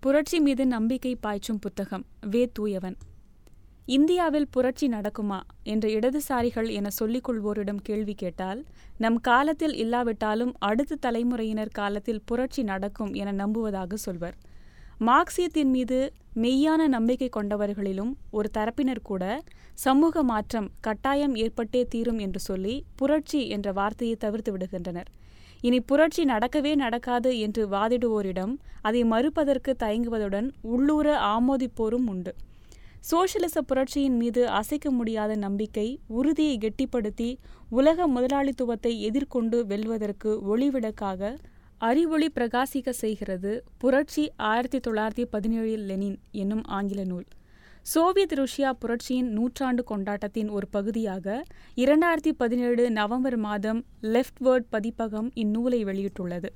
புரட்சி மீது நம்பிக்கை பாய்ச்சும் புத்தகம் வே. தூயவன். இந்தியாவில் புரட்சி நடக்குமா என்று இடதுசாரிகள் என சொல்லிக் கொள்வோரிடம் கேள்வி கேட்டால் நம் காலத்தில் இல்லாவிட்டாலும் அடுத்த தலைமுறையினர் காலத்தில் புரட்சி நடக்கும் என நம்புவதாக சொல்வர். மார்க்சியத்தின் மீது மெய்யான நம்பிக்கை கொண்டவர்களிலும் ஒரு தரப்பினர் கூட சமூக மாற்றம் கட்டாயம் ஏற்பட்டே தீரும் என்று சொல்லி புரட்சி என்ற வார்த்தையை தவிர்த்து விடுகின்றனர். இனி புரட்சி நடக்கவே நடக்காது என்று வாதிடுவோரிடம் அதை மறுப்பதற்கு தயங்குவதுடன் உள்ளூர ஆமோதிப்போரும் உண்டு. சோசியலிச புரட்சியின் மீது அசைக்க முடியாத நம்பிக்கை உறுதியை கெட்டிப்படுத்தி உலக முதலாளித்துவத்தை எதிர்கொண்டு வெல்வதற்கு ஒளிவிளக்காக அறிவொளி பிரகாசிக்க செய்கிறது புரட்சி ஆயிரத்தி தொள்ளாயிரத்தி பதினேழில் லெனின் என்னும் ஆங்கில நூல். சோவியத் ருஷ்யா புரட்சியின் நூற்றாண்டு கொண்டாட்டத்தின் ஒரு பகுதியாக இரண்டாயிரத்தி பதினேழு நவம்பர் மாதம் லெஃப்ட் வேர்ட் பதிப்பகம் இந்நூலை வெளியிட்டுள்ளது.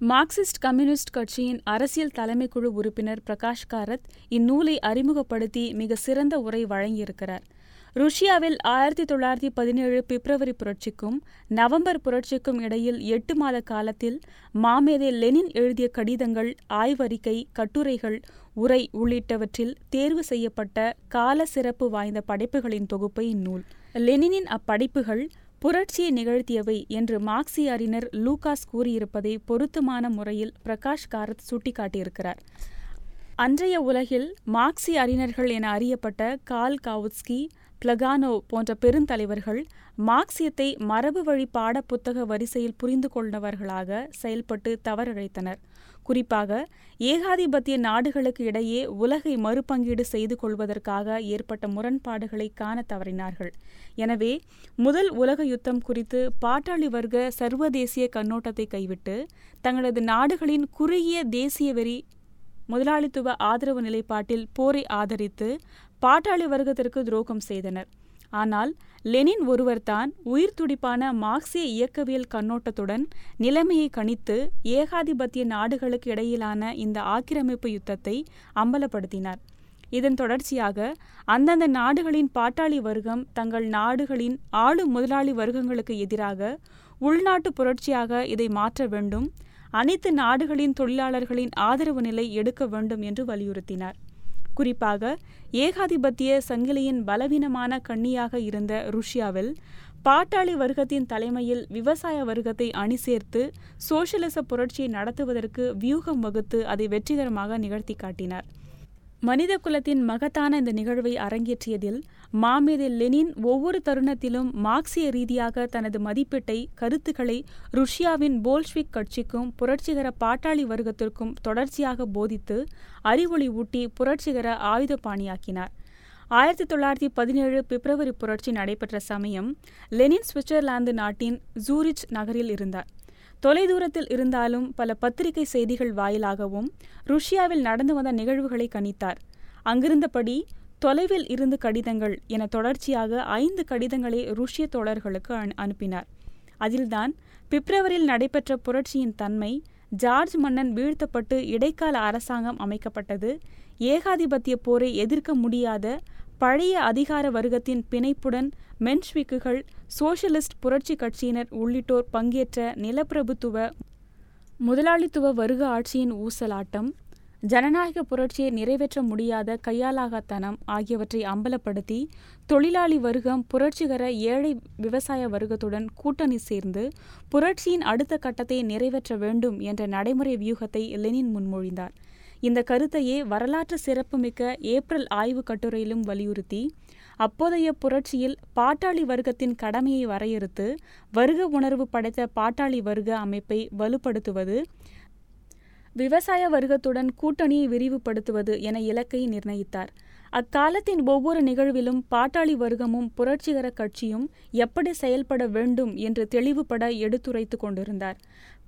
மார்க்சிஸ்ட் கம்யூனிஸ்ட் கட்சியின் அரசியல் தலைமைக்குழு உறுப்பினர் பிரகாஷ் காரத் இந்நூலை அறிமுகப்படுத்தி மிக சிறந்த உரை வழங்கியிருக்கிறார். ருஷ்யாவில் ஆயிரத்தி தொள்ளாயிரத்தி பதினேழு பிப்ரவரி புரட்சிக்கும் நவம்பர் புரட்சிக்கும் இடையில் எட்டு மாத காலத்தில் மாமேதே லெனின் எழுதிய கடிதங்கள் ஆய்வறிக்கை கட்டுரைகள் உரை உள்ளிட்டவற்றில் தேர்வு செய்யப்பட்ட கால சிறப்பு வாய்ந்த படைப்புகளின் தொகுப்பை இந்நூல். லெனினின் அப்படைப்புகள் புரட்சியை நிகழ்த்தியவை என்று மார்க்சிய அறிஞர் லூகாஸ் கூறியிருப்பதை பொருத்தமான முறையில் பிரகாஷ் காரத் சுட்டிக்காட்டியிருக்கிறார். அன்றைய உலகில் மார்க்சிய அறிஞர்கள் என அறியப்பட்ட கால் காவுட்ஸ்கி பிளகானோ போன்ற பெருந்தலைவர்கள் மார்க்சியத்தை மரபு வழி பாட புத்தக வரிசையில் புரிந்து கொண்டவர்களாக செயல்பட்டு தவறிழைத்தனர். குறிப்பாக ஏகாதிபத்திய நாடுகளுக்கு இடையே உலகை மறுபங்கீடு செய்து கொள்வதற்காக ஏற்பட்ட முரண்பாடுகளை காண தவறினார்கள். எனவே முதல் உலக யுத்தம் குறித்து பாட்டாளி வர்க்க சர்வதேசிய கண்ணோட்டத்தை கைவிட்டு தங்களது நாடுகளின் குறுகிய தேசிய வெறி முதலாளித்துவ ஆதரவு நிலைப்பாட்டில் போரை ஆதரித்து பாட்டாளி வர்க்கத்திற்கு துரோகம் செய்தனர். ஆனால் லெனின் ஒருவர்தான் உயிர் துடிப்பான மார்க்சிய இயக்கவியல் கண்ணோட்டத்துடன் நிலைமையை கணித்து ஏகாதிபத்திய நாடுகளுக்கு இடையிலான இந்த ஆக்கிரமிப்பு யுத்தத்தை அம்பலப்படுத்தினார். இதன் தொடர்ச்சியாக அந்தந்த நாடுகளின் பாட்டாளி வர்க்கம் தங்கள் நாடுகளின் ஆளும் முதலாளி வர்க்கங்களுக்கு எதிராக உள்நாட்டு புரட்சியாக இதை மாற்ற வேண்டும் அனைத்து நாடுகளின் தொழிலாளர்களின் ஆதரவு நிலை எடுக்க வேண்டும் என்று வலியுறுத்தினார். குறிப்பாக ஏகாதிபத்திய சங்கிலியின் பலவீனமான கண்ணியாக இருந்த ருஷ்யாவில் பாட்டாளி வர்க்கத்தின் தலைமையில் விவசாய வர்க்கத்தை அணி சேர்த்து சோசியலிச புரட்சியை நடத்துவதற்கு வியூகம் வகுத்து அதை வெற்றிகரமாக நிகழ்த்தி காட்டினார். மனித குலத்தின் மகத்தான இந்த நிகழ்வை அரங்கேற்றியதில் மாமேதை லெனின் ஒவ்வொரு தருணத்திலும் மார்க்சிய ரீதியாக தனது மதிப்பீட்டை கருத்துக்களை ருஷ்யாவின் போல்ஷ்விக் கட்சிக்கும் புரட்சிகர பாட்டாளி வர்க்கத்திற்கும் தொடர்ச்சியாக போதித்து அறிவொளி ஊட்டி புரட்சிகர ஆயுத பாணியாக்கினார் ஆயிரத்தி தொள்ளாயிரத்தி பதினேழு பிப்ரவரி புரட்சி நடைபெற்ற சமயம் லெனின் சுவிட்சர்லாந்து நாட்டின் ஜூரிச் நகரில் இருந்தார். தொலைதூரத்தில் இருந்தாலும் பல பத்திரிகை செய்திகள் வாயிலாகவும் ருஷ்யாவில் நடந்து வந்த நிகழ்வுகளை கணித்தார். அங்கிருந்தபடி தொலைவில் இருந்து கடிதங்கள் என தொடர்ச்சியாக ஐந்து கடிதங்களை ருஷ்ய தோழர்களுக்கு அனுப்பினார். அதில்தான் பிப்ரவரியில் நடைபெற்ற புரட்சியின் தன்மை ஜார்ஜ் மன்னன் வீழ்த்தப்பட்டு இடைக்கால அரசாங்கம் அமைக்கப்பட்டது. ஏகாதிபத்திய போரை எதிர்க்க முடியாத பழைய அதிகார வர்க்கத்தின் பிணைப்புடன் மென்ஷ்விக்குகள் சோசியலிஸ்ட் புரட்சி கட்சியினர் உள்ளிட்டோர் பங்கேற்ற நிலப்பிரபுத்துவ முதலாளித்துவ வருக ஆட்சியின் ஊசலாட்டம் ஜனநாயக புரட்சியை நிறைவேற்ற முடியாத கையாலாகத்தனம் ஆகியவற்றை அம்பலப்படுத்தி தொழிலாளி வர்க்கம் புரட்சிகர ஏழை விவசாய வர்க்கத்துடன் கூட்டணி சேர்ந்து புரட்சியின் அடுத்த கட்டத்தை நிறைவேற்ற வேண்டும் என்ற நடைமுறை வியூகத்தை லெனின் முன்மொழிந்தார். இந்த கருத்தையே வரலாற்று சிறப்புமிக்க ஏப்ரல் ஆய்வு கட்டுரையிலும் வலியுறுத்தி அப்போதைய புரட்சியில் பாட்டாளி வர்க்கத்தின் கடமையை வரையறுத்து வருக உணர்வு படைத்த பாட்டாளி வர்க்க அமைப்பை வலுப்படுத்துவது விவசாய வர்க்கத்துடன் கூட்டணியை விரிவுபடுத்துவது என இலக்கை நிர்ணயித்தார். அக்காலத்தின் ஒவ்வொரு நிகழ்விலும் பாட்டாளி வர்க்கமும் புரட்சிகர கட்சியும் எப்படி செயல்பட வேண்டும் என்று தெளிவுபட எடுத்துரைத்து கொண்டிருந்தார்.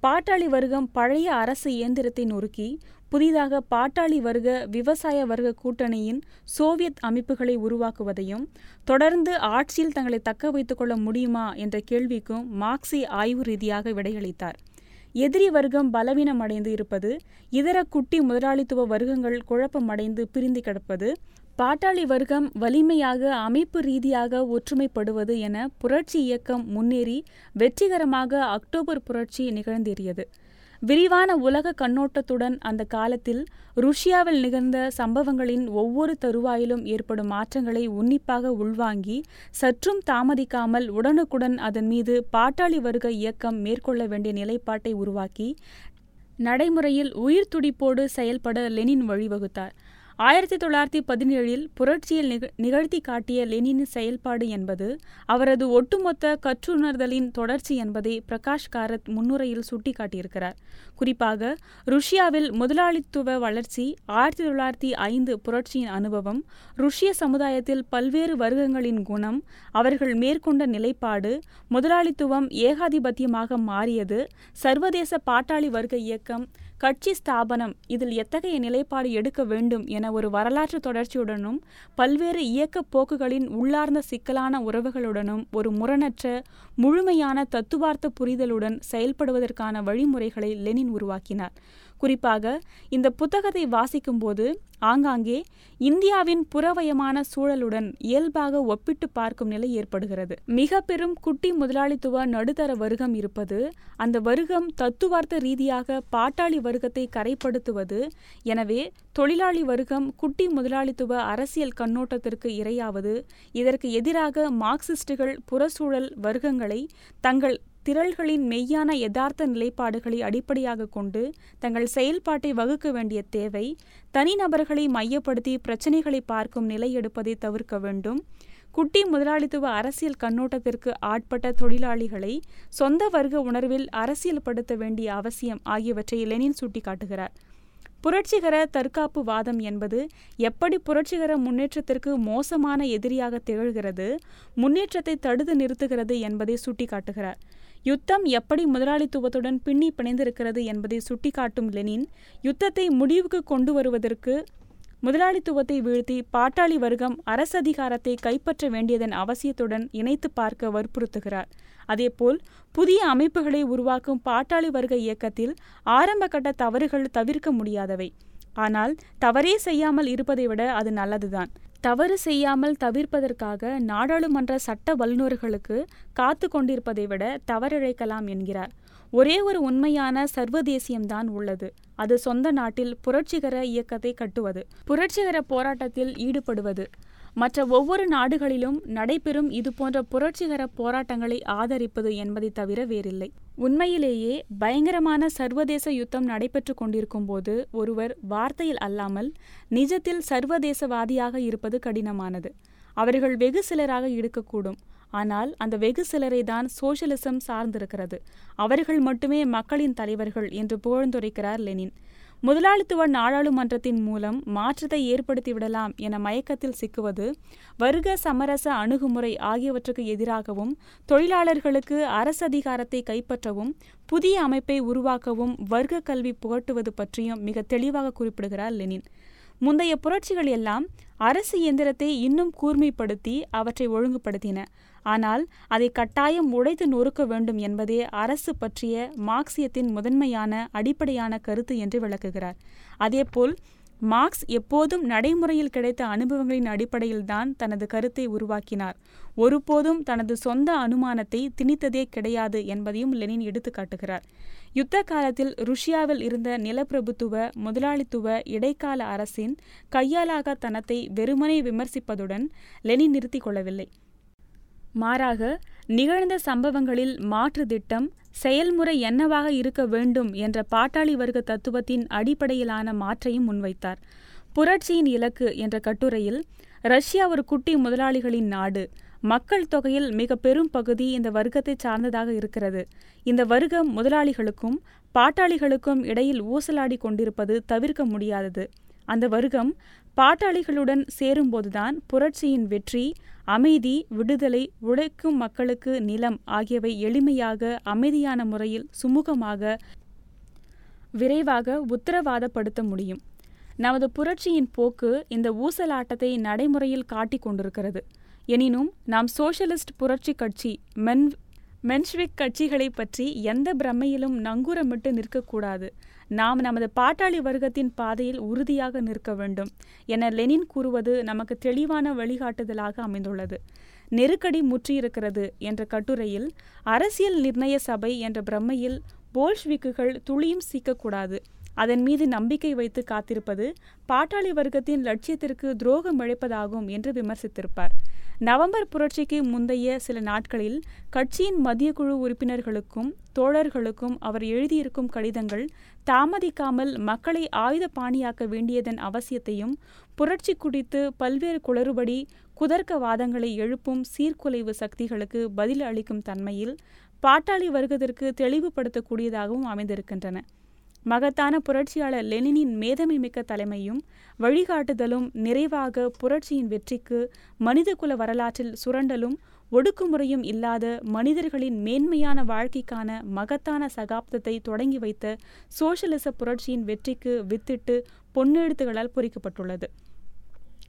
பாட்டாளி வர்க்கம் பழைய அரசு இயந்திரத்தை நொறுக்கி புதிதாக பாட்டாளி வர்க்க விவசாய வர்க்க கூட்டணியின் சோவியத் அமைப்புகளை உருவாக்குவதையும் தொடர்ந்து ஆட்சியில் தங்களை தக்க வைத்துக் கொள்ள முடியுமா என்ற கேள்விக்கும் மார்க்சி ஆய்வு ரீதியாக விடையளித்தார். எதிரி வர்க்கம் பலவீனமடைந்து இருப்பது இதர குட்டி முதலாளித்துவ வர்க்கங்கள் குழப்பமடைந்து பிரிந்து கிடப்பது பாட்டாளி வர்க்கம் வலிமையாக அமைப்பு ரீதியாக ஒற்றுமைப்படுவது என புரட்சி இயக்கம் முன்னேறி வெற்றிகரமாக அக்டோபர் புரட்சி நிகழ்ந்தேறியது. விரிவான உலக கண்ணோட்டத்துடன் அந்த காலத்தில் ருஷ்யாவில் நிகழ்ந்த சம்பவங்களின் ஒவ்வொரு தருவாயிலும் ஏற்படும் மாற்றங்களை உன்னிப்பாக உள்வாங்கி சற்றும் தாமதிக்காமல் உடனுக்குடன் அதன் மீது பாட்டாளி வருக இயக்கம் மேற்கொள்ள வேண்டிய நிலைப்பாட்டை உருவாக்கி நடைமுறையில் உயிர் துடிப்போடு செயல்பட லெனின் வழிவகுத்தார். ஆயிரத்தி தொள்ளாயிரத்தி பதினேழில் புரட்சியில் நிக நிகழ்த்தி காட்டிய லெனினின் செயல்பாடு என்பது அவரது ஒட்டுமொத்த கற்றுணர்தலின் தொடர்ச்சி என்பதை பிரகாஷ் காரத் முன்னுரையில் சுட்டிக்காட்டியிருக்கிறார். குறிப்பாக ருஷ்யாவில் முதலாளித்துவ வளர்ச்சி ஆயிரத்தி தொள்ளாயிரத்தி ஐந்து புரட்சியின் அனுபவம் ருஷ்ய சமுதாயத்தில் பல்வேறு வர்க்கங்களின் குணம் அவர்கள் மேற்கொண்ட நிலைப்பாடு முதலாளித்துவம் ஏகாதிபத்தியமாக மாறியது சர்வதேச பாட்டாளி வர்க்க இயக்கம் கட்சி ஸ்தாபனம் இதில் எத்தகைய நிலைப்பாடு எடுக்க வேண்டும் என ஒரு வரலாற்று தொடர்ச்சியுடனும் பல்வேறு இயக்க போக்குகளின் உள்ளார்ந்த சிக்கலான உறவுகளுடனும் ஒரு முரணற்ற முழுமையான தத்துவார்த்த புரிதலுடன் செயல்படுவதற்கான வழிமுறைகளை லெனின் உருவாக்கினார். குறிப்பாக இந்த புத்தகத்தை வாசிக்கும்போது ஆங்காங்கே இந்தியாவின் புறவயமான சூழலுடன் இயல்பாக ஒப்பிட்டு பார்க்கும் நிலை ஏற்படுகிறது. மிக பெரும் குட்டி முதலாளித்துவ நடுத்தர வர்க்கம் இருப்பது அந்த வர்க்கம் தத்துவார்த்த ரீதியாக பாட்டாளி வர்க்கத்தை கரைப்படுத்துவது எனவே தொழிலாளி வர்க்கம் குட்டி முதலாளித்துவ அரசியல் கண்ணோட்டத்திற்கு இரையாவது இதற்கு எதிராக மார்க்சிஸ்டுகள் புறச்சூழல் வர்க்கங்களை தங்கள் திரள்களின் மெய்யான யதார்த்த நிலைப்பாடுகளை அடிப்படையாக கொண்டு தங்கள் செயல்பாட்டை வகுக்க வேண்டிய தேவை தனிநபர்களை மையப்படுத்தி பிரச்சினைகளை பார்க்கும் நிலை எடுப்பதை தவிர்க்க வேண்டும். குட்டி முதலாளித்துவ அரசியல் கண்ணோட்டத்திற்கு ஆட்பட்ட தொழிலாளிகளை சொந்த வர்க்க உணர்வில் அரசியல்படுத்த வேண்டிய அவசியம் ஆகியவற்றை லெனின் சுட்டிக்காட்டுகிறார். புரட்சிகர தற்காப்பு வாதம் என்பது எப்படி புரட்சிகர முன்னேற்றத்திற்கு மோசமான எதிரியாக திகழ்கிறது முன்னேற்றத்தை தடுத்து நிறுத்துகிறது என்பதை சுட்டிக்காட்டுகிறார். யுத்தம் எப்படி முதலாளித்துவத்துடன் பின்னி பிணைந்திருக்கிறது என்பதை சுட்டிக்காட்டும் லெனின் யுத்தத்தை முடிவுக்கு கொண்டு வருவதற்கு முதலாளித்துவத்தை வீழ்த்தி பாட்டாளி வர்க்கம் அரசதிகாரத்தை கைப்பற்ற வேண்டியதன் அவசியத்துடன் இணைத்து பார்க்க வற்புறுத்துகிறார். அதேபோல் புதிய அமைப்புகளை உருவாக்கும் பாட்டாளி வர்க்க இயக்கத்தில் ஆரம்ப கட்ட தவறுகள் தவிர்க்க முடியாதவை. ஆனால் தவறே செய்யாமல் இருப்பதை விட அது நல்லதுதான். தவறு செய்யாமல் தவிர்ப்பதற்காக நாடாளுமன்ற சட்ட வல்லுநர்களுக்கு காத்து கொண்டிருப்பதை விட தவறிழைக்கலாம் என்கிறார். ஒரே ஒரு உண்மையான சர்வதேசியம்தான் உள்ளது. அது சொந்த நாட்டில் புரட்சிகர இயக்கத்தை கட்டுவது புரட்சிகர போராட்டத்தில் ஈடுபடுவது மற்ற ஒவ்வொரு நாடுகளிலும் நடைபெறும் இதுபோன்ற புரட்சிகர போராட்டங்களை ஆதரிப்பது என்பதை தவிர வேறில்லை. உண்மையிலேயே பயங்கரமான சர்வதேச யுத்தம் நடைபெற்று கொண்டிருக்கும் போது ஒருவர் வார்த்தையில் அல்லாமல் நிஜத்தில் சர்வதேசவாதியாக இருப்பது கடினமானது. அவர்கள் வெகு சிலராக இருக்கக்கூடும் ஆனால் அந்த வெகு சிலரை தான் சோசியலிசம் சார்ந்திருக்கிறது. அவர்கள் மட்டுமே மக்களின் தலைவர்கள் என்று புகழ்ந்துரைக்கிறார் லெனின். முதலாளித்துவ நாடாளுமன்றத்தின் மூலம் மாற்றத்தை ஏற்படுத்திவிடலாம் என மயக்கத்தில் சிக்குவது வர்க்க சமரச அணுகுமுறை ஆகியவற்றுக்கு எதிராகவும் தொழிலாளர்களுக்கு அரசு அதிகாரத்தை கைப்பற்றவும் புதிய அமைப்பை உருவாக்கவும் வர்க்க கல்வி புகட்டுவது பற்றியும் மிக தெளிவாக குறிப்பிடுகிறார் லெனின். முந்தைய புரட்சிகள் எல்லாம் அரசு இயந்திரத்தை இன்னும் கூர்மைப்படுத்தி அவற்றை ஒழுங்குபடுத்தின. ஆனால் அதை கட்டாயம் உடைத்து நொறுக்க வேண்டும் என்பதே அரசு பற்றிய மார்க்சியத்தின் முதன்மையான அடிப்படையான கருத்து என்று விளக்குகிறார். அதேபோல் மார்க்ஸ் எப்போதும் நடைமுறையில் கிடைத்த அனுபவங்களின் அடிப்படையில்தான் தனது கருத்தை உருவாக்கினார். ஒருபோதும் தனது சொந்த அனுமானத்தை திணித்ததே கிடையாது என்பதையும் லெனின் எடுத்துக்காட்டுகிறார். யுத்த காலத்தில் ருஷ்யாவில் இருந்த நிலப்பிரபுத்துவ முதலாளித்துவ இடைக்கால அரசின் கையாலாக தனத்தை வெறுமனே விமர்சிப்பதுடன் லெனின் நிறுத்திக் கொள்ளவில்லை. மாறாக நிகழ்ந்த சம்பவங்களில் மாற்று திட்டம் செயல்முறை என்னவாக இருக்க வேண்டும் என்ற பாட்டாளி வர்க்க தத்துவத்தின் அடிப்படையிலான மாற்றையும் முன்வைத்தார். புரட்சியின் இலக்கு என்ற கட்டுரையில் ரஷ்யா ஒரு குட்டி முதலாளிகளின் நாடு மக்கள் தொகையில் மிக பெரும் பகுதி இந்த வர்க்கத்தை சார்ந்ததாக இருக்கிறது. இந்த வர்க்கம் முதலாளிகளுக்கும் பாட்டாளிகளுக்கும் இடையில் ஊசலாடி கொண்டிருப்பது தவிர்க்க முடியாதது. அந்த வர்க்கம் பாட்டாளிகளுடன் சேரும்போதுதான் புரட்சியின் வெற்றி அமைதி விடுதலை உழைக்கும் மக்களுக்கு நிலம் ஆகியவை எளிமையாக அமைதியான முறையில் சுமூகமாக விரைவாக உத்தரவாதப்படுத்த முடியும். நமது புரட்சியின் போக்கு இந்த ஊசலாட்டத்தை நடைமுறையில் காட்டிக் கொண்டிருக்கிறது. எனினும் நாம் சோஷலிஸ்ட் புரட்சி கட்சி மென் மென்ஷ்விக் கட்சிகளை பற்றி எந்த பிரமையிலும் நங்கூரமிட்டு நிற்கக்கூடாது. நாம் நமது பாட்டாளி வர்க்கத்தின் பாதையில் உறுதியாக நிற்க வேண்டும் என லெனின் கூறுவது நமக்கு தெளிவான வழிகாட்டுதலாக அமைந்துள்ளது. நெருக்கடி முற்றியிருக்கிறது என்ற கட்டுரையில் அரசியல் நிர்ணய சபை என்ற பிரம்மையில் போல்ஷ்விக்குகள் துளியும் சீக்கக்கூடாது. அதன் மீது நம்பிக்கை வைத்து காத்திருப்பது பாட்டாளி வர்க்கத்தின் லட்சியத்திற்கு துரோகம் இழைப்பதாகும் என்று விமர்சித்திருப்பார். நவம்பர் புரட்சிக்கு முந்தைய சில நாட்களில் கட்சியின் மத்திய குழு உறுப்பினர்களுக்கும் தோழர்களுக்கும் அவர் எழுதியிருக்கும் கடிதங்கள் தாமதிக்காமல் மக்களை ஆயுத பாணியாக்க வேண்டியதன் அவசியத்தையும் புரட்சி குறித்து பல்வேறு குளறுபடி குதர்க்க வாதங்களை எழுப்பும் சீர்குலைவு சக்திகளுக்கு பதில் அளிக்கும் தன்மையில் பாட்டாளி வர்க்கத்திற்கு தெளிவுபடுத்தக்கூடியதாகவும் அமைந்திருக்கின்றன. மகத்தான புரட்சியாளர் லெனினின் மேதமை மிக்க தலைமையும் வழிகாட்டுதலும் நிறைவாக புரட்சியின் வெற்றிக்கு மனிதகுல வரலாற்றில் சுரண்டலும் ஒடுக்குமுறையும் இல்லாத மனிதர்களின் மேன்மையான வாழ்க்கைக்கான மகத்தான சகாப்தத்தை தொடங்கி வைத்த சோசியலிச புரட்சியின் வெற்றிக்கு வித்திட்டு பொன்னெழுத்துகளால் பொறிக்கப்பட்டுள்ளது.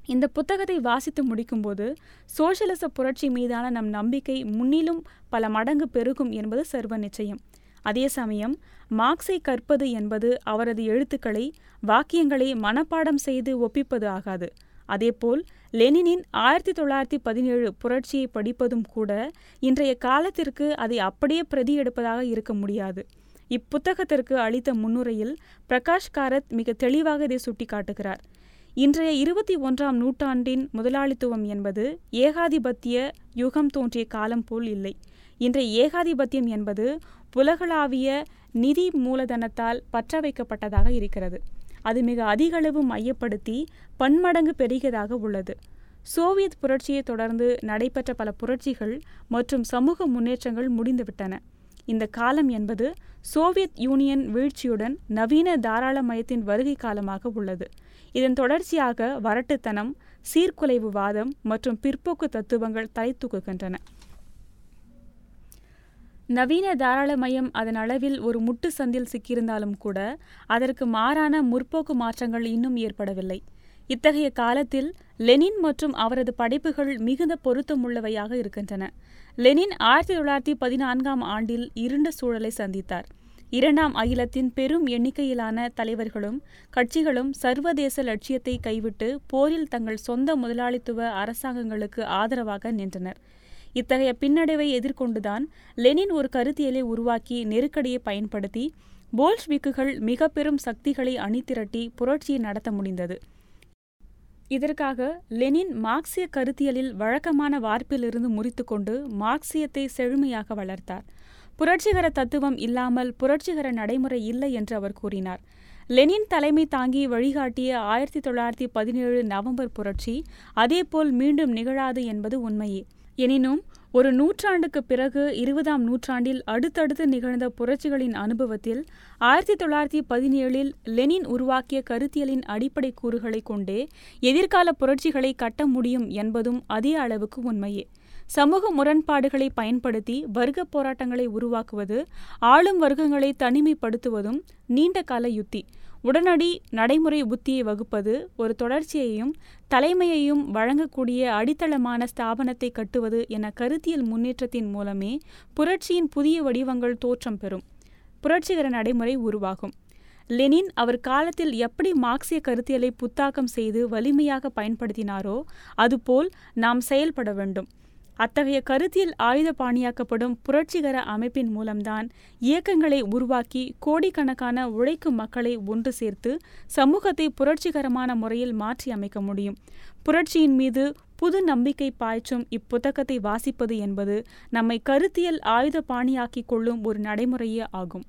இந்த புத்தகத்தை வாசித்து முடிக்கும்போது சோசியலிச புரட்சி மீதான நம் நம்பிக்கை முன்னிலும் பல மடங்கு பெருகும் என்பது சர்வ நிச்சயம். அதே சமயம் மார்க்ஸை கற்பது என்பது அவரது எழுத்துக்களை வாக்கியங்களை மனப்பாடம் செய்து ஒப்பிப்பது ஆகாது. அதேபோல் லெனினின் ஆயிரத்தி தொள்ளாயிரத்தி பதினேழு புரட்சியை படிப்பதும் கூட இன்றைய காலத்திற்கு அதை அப்படியே பிரதி எடுப்பதாக இருக்க முடியாது. இப்புத்தகத்திற்கு அளித்த முன்னுரையில் பிரகாஷ் காரத் மிக தெளிவாக இதை சுட்டிக்காட்டுகிறார். இன்றைய இருபத்தி ஒன்றாம் நூற்றாண்டின் முதலாளித்துவம் என்பது ஏகாதிபத்திய யுகம் தோன்றிய காலம் போல் இல்லை. இன்றைய ஏகாதிபத்தியம் என்பது உலகளாவிய நிதி மூலதனத்தால் பற்ற வைக்கப்பட்டதாக இருக்கிறது. அது மிக அதிகளவு மையப்படுத்தி பன்மடங்கு பெருகியதாக உள்ளது. சோவியத் புரட்சியை தொடர்ந்து நடைபெற்ற பல புரட்சிகள் மற்றும் சமூக முன்னேற்றங்கள் முடிந்துவிட்டன. இந்த காலம் என்பது சோவியத் யூனியன் வீழ்ச்சியுடன் நவீன தாராளமயத்தின் வருகை காலமாக உள்ளது. இதன் தொடர்ச்சியாக வரட்டுத்தனம் சீர்குலைவு வாதம் மற்றும் பிற்போக்கு தத்துவங்கள் தலை தூக்குகின்றன. நவீன தாராளமயம் அதன் அளவில் ஒரு முட்டு சந்தில் சிக்கியிருந்தாலும் கூட அதற்கு மாறான முற்போக்கு மாற்றங்கள் இன்னும் ஏற்படவில்லை. இத்தகைய காலத்தில் லெனின் மற்றும் அவரது படைப்புகள் மிகுந்த பொருத்தமுள்ளவையாக இருக்கின்றன. லெனின் ஆயிரத்தி தொள்ளாயிரத்தி பதினான்காம் ஆண்டில் இருண்ட சூழலை சந்தித்தார். இரண்டாம் அகிலத்தின் பெரும் எண்ணிக்கையிலான தலைவர்களும் கட்சிகளும் சர்வதேச லட்சியத்தை கைவிட்டு போரில் தங்கள் சொந்த முதலாளித்துவ அரசாங்கங்களுக்கு ஆதரவாக நின்றனர். இத்தகைய பின்னடைவை எதிர்கொண்டுதான் லெனின் ஒரு கருத்தியலை உருவாக்கி நெருக்கடியை பயன்படுத்தி போல்ஷ்விக்குகள் மிக பெரும் சக்திகளை அணிதிரட்டி புரட்சியை நடத்த முடிந்தது. இதற்காக லெனின் மார்க்சிய கருத்தியலில் வழக்கமான வார்ப்பிலிருந்து முறித்துக்கொண்டு மார்க்சியத்தை செழுமையாக வளர்த்தார். புரட்சிகர தத்துவம் இல்லாமல் புரட்சிகர நடைமுறை இல்லை என்று அவர் கூறினார். லெனின் தலைமை தாங்கி வழிகாட்டிய ஆயிரத்தி தொள்ளாயிரத்தி பதினேழு நவம்பர் புரட்சி அதேபோல் மீண்டும் நிகழாது என்பது உண்மையே. எனினும் ஒரு நூற்றாண்டுக்கு பிறகு இருபதாம் நூற்றாண்டில் அடுத்தடுத்து நிகழ்ந்த புரட்சிகளின் அனுபவத்தில் ஆயிரத்தி தொள்ளாயிரத்தி பதினேழில் லெனின் உருவாக்கிய கருத்தியலின் அடிப்படை கூறுகளை கொண்டே எதிர்கால புரட்சிகளை கட்ட முடியும் என்பதும் அதே அளவுக்கு உண்மையே. சமூக முரண்பாடுகளை பயன்படுத்தி வர்க்க போராட்டங்களை உருவாக்குவது ஆளும் வர்க்கங்களை தனிமைப்படுத்துவதும் நீண்ட கால யுத்தி. உடனடி நடைமுறை புத்தியை வகுப்பது ஒரு தொடர்ச்சியையும் தலைமையையும் வழங்கக்கூடிய அடித்தளமான ஸ்தாபனத்தை கட்டுவது என கருத்தியல் முன்னேற்றத்தின் மூலமே புரட்சியின் புதிய வடிவங்கள் தோற்றம் பெறும். புரட்சிகர நடைமுறை உருவாகும். லெனின் அவர் காலத்தில் எப்படி மார்க்சிய கருத்தியலை புத்தாக்கம் செய்து வலிமையாக பயன்படுத்தினாரோ அதுபோல் நாம் செயல்பட வேண்டும். அத்தகைய கருத்தியல் ஆயுத பாணியாக்கப்படும் புரட்சிகர அமைப்பின் மூலம்தான் இயக்கங்களை உருவாக்கி கோடிக்கணக்கான உழைக்கும் மக்களை ஒன்று சேர்த்து சமூகத்தை புரட்சிகரமான முறையில் மாற்றி அமைக்க முடியும். புரட்சியின் மீது புது நம்பிக்கை பாய்ச்சும் இப்புத்தகத்தை வாசிப்பது என்பது நம்மை கருத்தியல் ஆயுத பாணியாக்கிக் கொள்ளும் ஒரு நடைமுறையே ஆகும்.